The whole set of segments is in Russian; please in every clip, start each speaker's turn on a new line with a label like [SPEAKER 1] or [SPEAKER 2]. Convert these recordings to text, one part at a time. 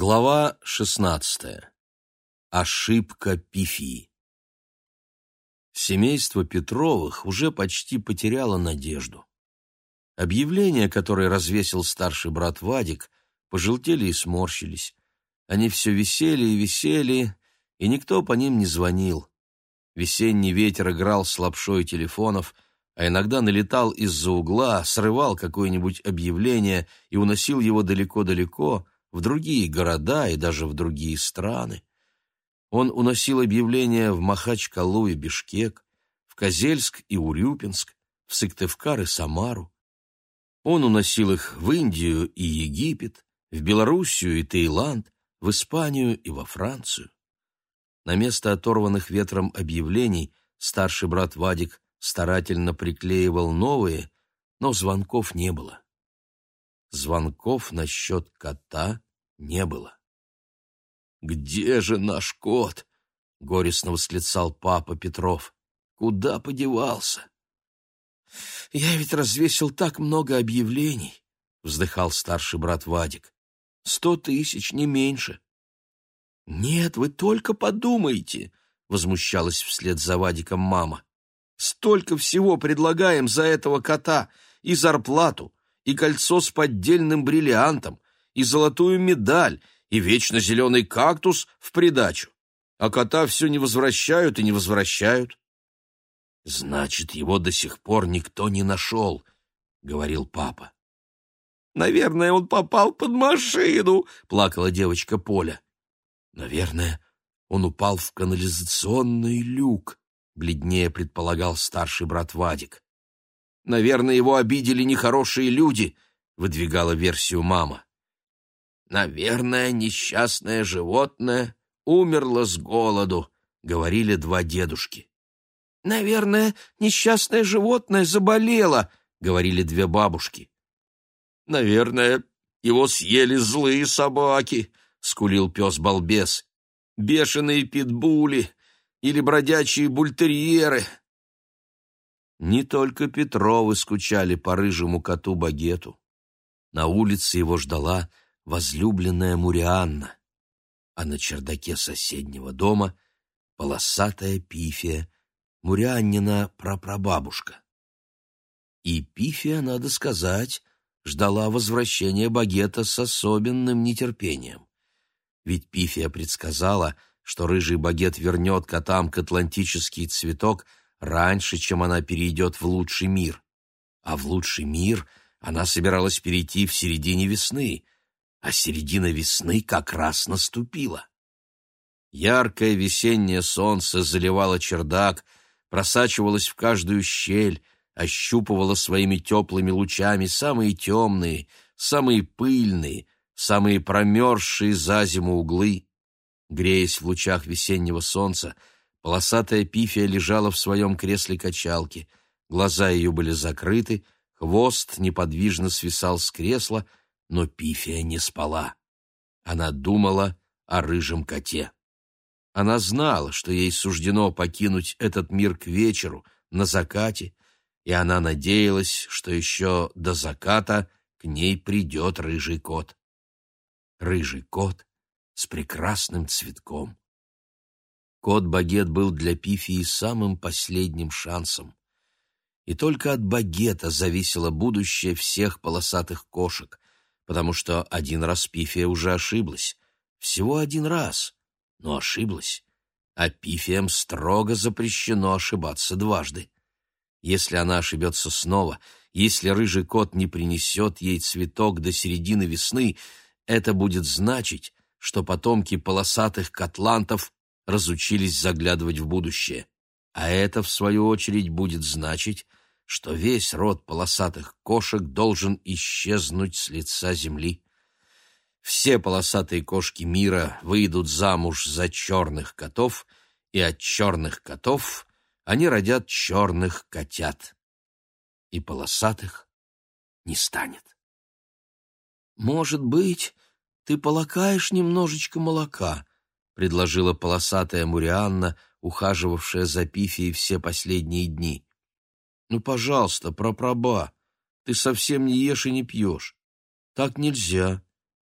[SPEAKER 1] Глава шестнадцатая. Ошибка Пифии. Семейство Петровых уже почти потеряло надежду. Объявления, которые развесил старший брат Вадик, пожелтели и сморщились. Они все висели и висели, и никто по ним не звонил. Весенний ветер играл с лапшой телефонов, а иногда налетал из-за угла, срывал какое-нибудь объявление и уносил его далеко-далеко — в другие города и даже в другие страны. Он уносил объявления в Махачкалу и Бишкек, в Козельск и Урюпинск, в Сыктывкар и Самару. Он уносил их в Индию и Египет, в Белоруссию и Таиланд, в Испанию и во Францию. На место оторванных ветром объявлений старший брат Вадик старательно приклеивал новые, но звонков не было. Звонков насчет кота не было. «Где же наш кот?» — горестно восклицал папа Петров. «Куда подевался?» «Я ведь развесил так много объявлений», — вздыхал старший брат Вадик. «Сто тысяч, не меньше». «Нет, вы только подумайте», — возмущалась вслед за Вадиком мама. «Столько всего предлагаем за этого кота и зарплату, и кольцо с поддельным бриллиантом, и золотую медаль, и вечно зеленый кактус в придачу. А кота все не возвращают и не возвращают. «Значит, его до сих пор никто не нашел», — говорил папа. «Наверное, он попал под машину», — плакала девочка Поля. «Наверное, он упал в канализационный люк», — бледнее предполагал старший брат Вадик. Наверное, его обидели нехорошие люди, выдвигала версию мама. Наверное, несчастное животное умерло с голоду, говорили два дедушки. Наверное, несчастное животное заболело, говорили две бабушки. Наверное, его съели злые собаки, скулил пес-балбес. Бешеные питбули или бродячие бультерьеры, не только Петровы скучали по рыжему коту-багету. На улице его ждала возлюбленная Мурианна, а на чердаке соседнего дома полосатая пифия, Мурианнина прапрабабушка. И пифия, надо сказать, ждала возвращения багета с особенным нетерпением. Ведь пифия предсказала, что рыжий багет вернет котам к атлантический цветок — раньше, чем она перейдет в лучший мир. А в лучший мир она собиралась перейти в середине весны, а середина весны как раз наступила. Яркое весеннее солнце заливало чердак, просачивалось в каждую щель, ощупывало своими теплыми лучами самые темные, самые пыльные, самые промерзшие за зиму углы. Греясь в лучах весеннего солнца, Полосатая пифия лежала в своем кресле качалки. Глаза ее были закрыты, хвост неподвижно свисал с кресла, но пифия не спала. Она думала о рыжем коте. Она знала, что ей суждено покинуть этот мир к вечеру, на закате, и она надеялась, что еще до заката к ней придет рыжий кот. Рыжий кот с прекрасным цветком. Кот-багет был для Пифии самым последним шансом. И только от багета зависело будущее всех полосатых кошек, потому что один раз Пифия уже ошиблась. Всего один раз, но ошиблась. А Пифиям строго запрещено ошибаться дважды. Если она ошибется снова, если рыжий кот не принесет ей цветок до середины весны, это будет значить, что потомки полосатых котлантов разучились заглядывать в будущее. А это, в свою очередь, будет значить, что весь род полосатых кошек должен исчезнуть с лица земли. Все полосатые кошки мира выйдут замуж за черных котов, и от черных котов они родят черных котят. И полосатых не станет. «Может быть, ты полакаешь немножечко молока?» Предложила полосатая Мурианна, ухаживавшая за Пифией все последние дни. «Ну, пожалуйста, прапраба, ты совсем не ешь и не пьешь. Так нельзя.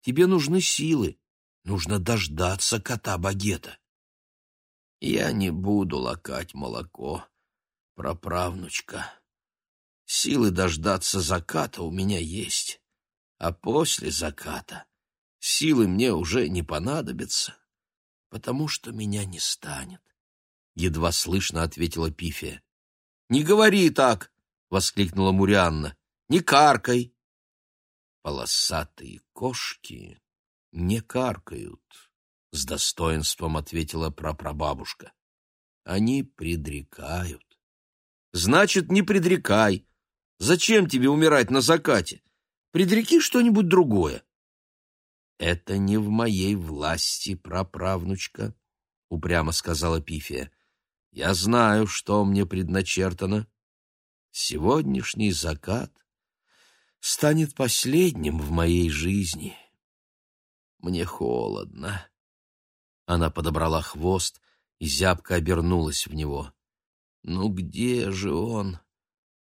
[SPEAKER 1] Тебе нужны силы. Нужно дождаться кота-багета. Я не буду лакать молоко, праправнучка. Силы дождаться заката у меня есть, а после заката силы мне уже не понадобятся, потому что меня не станет. Едва слышно ответила Пифия. «Не говори так!» — воскликнула Мурианна. «Не каркай!» «Полосатые кошки не каркают», — с достоинством ответила прапрабабушка. «Они предрекают». «Значит, не предрекай. Зачем тебе умирать на закате? Предреки что-нибудь другое». «Это не в моей власти, праправнучка», — упрямо сказала Пифия. «Я знаю, что мне предначертано. Сегодняшний закат станет последним в моей жизни. Мне холодно. Она подобрала хвост и зябко обернулась в него. Ну где же он?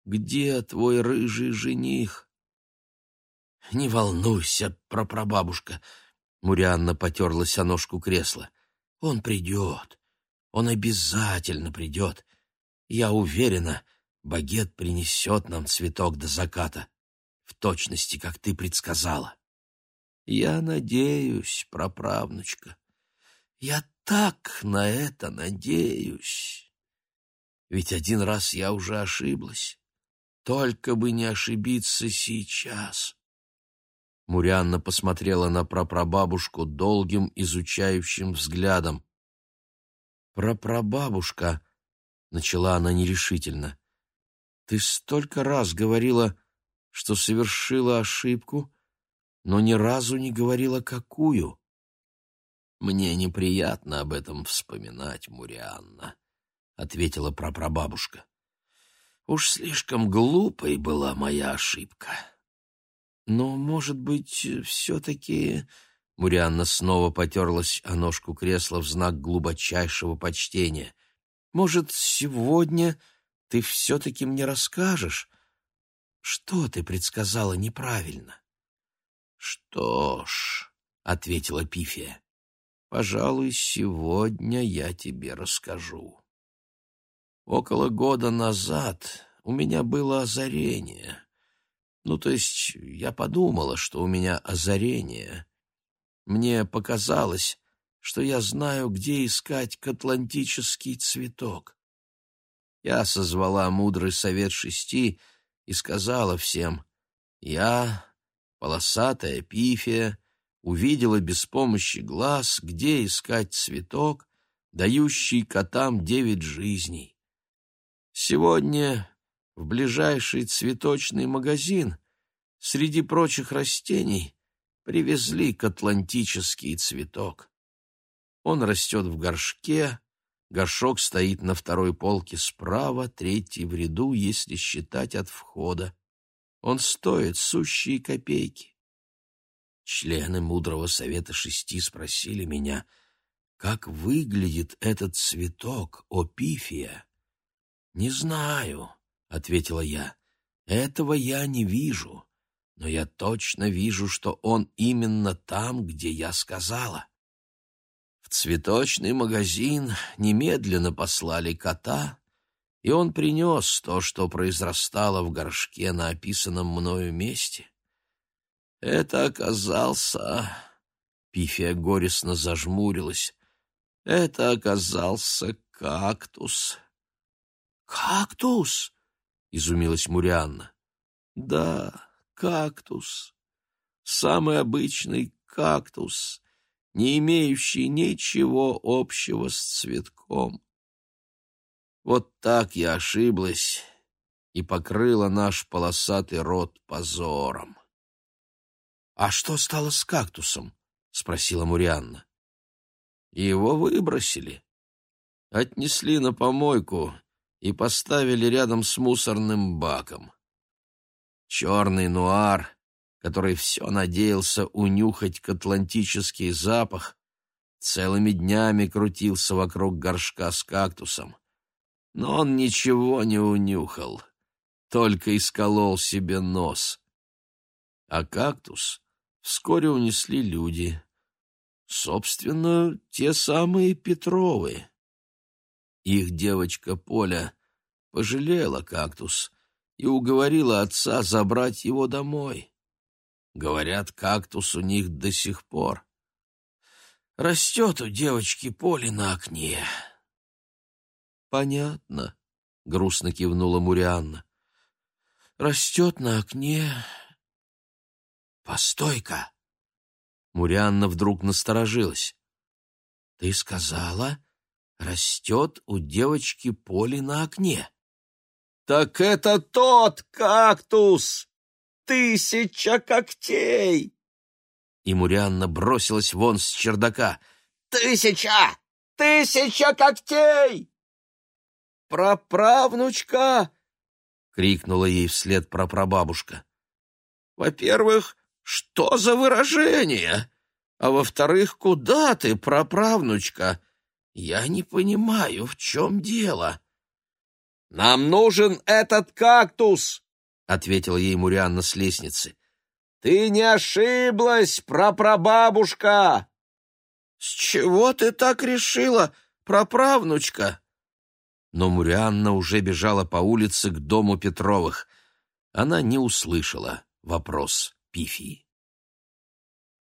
[SPEAKER 1] Где твой рыжий жених? Не волнуйся, прапрабабушка. Мурианна потерлась о ножку кресла. Он придет. Он обязательно придет. Я уверена, багет принесет нам цветок до заката в точности, как ты предсказала. Я надеюсь, праправнучка, я так на это надеюсь. Ведь один раз я уже ошиблась. Только бы не ошибиться сейчас. Мурянна посмотрела на прапрабабушку долгим изучающим взглядом. «Прапрабабушка», — начала она нерешительно, — «ты столько раз говорила что совершила ошибку, но ни разу не говорила, какую. «Мне неприятно об этом вспоминать, Мурианна», — ответила прапрабабушка. «Уж слишком глупой была моя ошибка». «Но, может быть, все-таки...» Мурианна снова потерлась о ножку кресла в знак глубочайшего почтения. «Может, сегодня ты все-таки мне расскажешь, что ты предсказала неправильно? Что ж, ответила Пифия. Пожалуй, сегодня я тебе расскажу. Около года назад у меня было озарение. Ну, то есть я подумала, что у меня озарение. Мне показалось, что я знаю, где искать катлантический цветок. Я созвала мудрый совет шести — и сказала всем, «Я, полосатая пифия, увидела без помощи глаз, где искать цветок, дающий котам девять жизней. Сегодня в ближайший цветочный магазин среди прочих растений привезли катлантический цветок. Он растет в горшке, Горшок стоит на второй полке справа, третий в ряду, если считать от входа. Он стоит сущие копейки. Члены мудрого совета шести спросили меня, как выглядит этот цветок, о пифия. «Не знаю», — ответила я, — «этого я не вижу, но я точно вижу, что он именно там, где я сказала». В цветочный магазин немедленно послали кота, и он принес то, что произрастало в горшке на описанном мною месте. Это оказался... Пифия горестно зажмурилась. Это оказался кактус. «Кактус?» — изумилась Мурианна. «Да, кактус. Самый обычный кактус, не имеющий ничего общего с цветком. Вот так я ошиблась и покрыла наш полосатый рот позором. — А что стало с кактусом? — спросила Мурианна. — Его выбросили. Отнесли на помойку и поставили рядом с мусорным баком. Черный нуар который все надеялся унюхать к атлантический запах, целыми днями крутился вокруг горшка с кактусом. Но он ничего не унюхал, только исколол себе нос. А кактус вскоре унесли люди. Собственно, те самые Петровы. Их девочка Поля пожалела кактус и уговорила отца забрать его домой. Говорят, кактус у них до сих пор. Растет у девочки Поли на окне. Понятно, грустно кивнула Мурианна. Растет на окне. Постой-ка. Мурианна вдруг насторожилась. Ты сказала, растет у девочки Поли на окне. Так это тот кактус! Тысяча когтей! И Мурианна бросилась вон с чердака. Тысяча! Тысяча когтей! «Праправнучка!» — крикнула ей вслед прапрабабушка. «Во-первых, что за выражение? А во-вторых, куда ты, праправнучка? Я не понимаю, в чем дело». «Нам нужен этот кактус!» — ответила ей Мурианна с лестницы. «Ты не ошиблась, прапрабабушка!» «С чего ты так решила, праправнучка?» но Мурианна уже бежала по улице к дому Петровых. Она не услышала вопрос Пифии.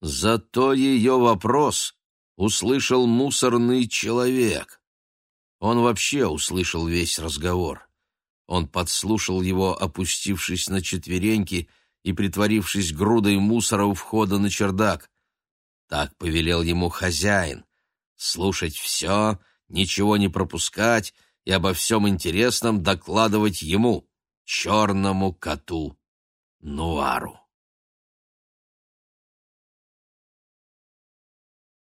[SPEAKER 1] Зато ее вопрос услышал мусорный человек. Он вообще услышал весь разговор. Он подслушал его, опустившись на четвереньки и притворившись грудой мусора у входа на чердак. Так повелел ему хозяин — слушать все, ничего не пропускать и обо всем интересном докладывать ему, черному коту Нуару.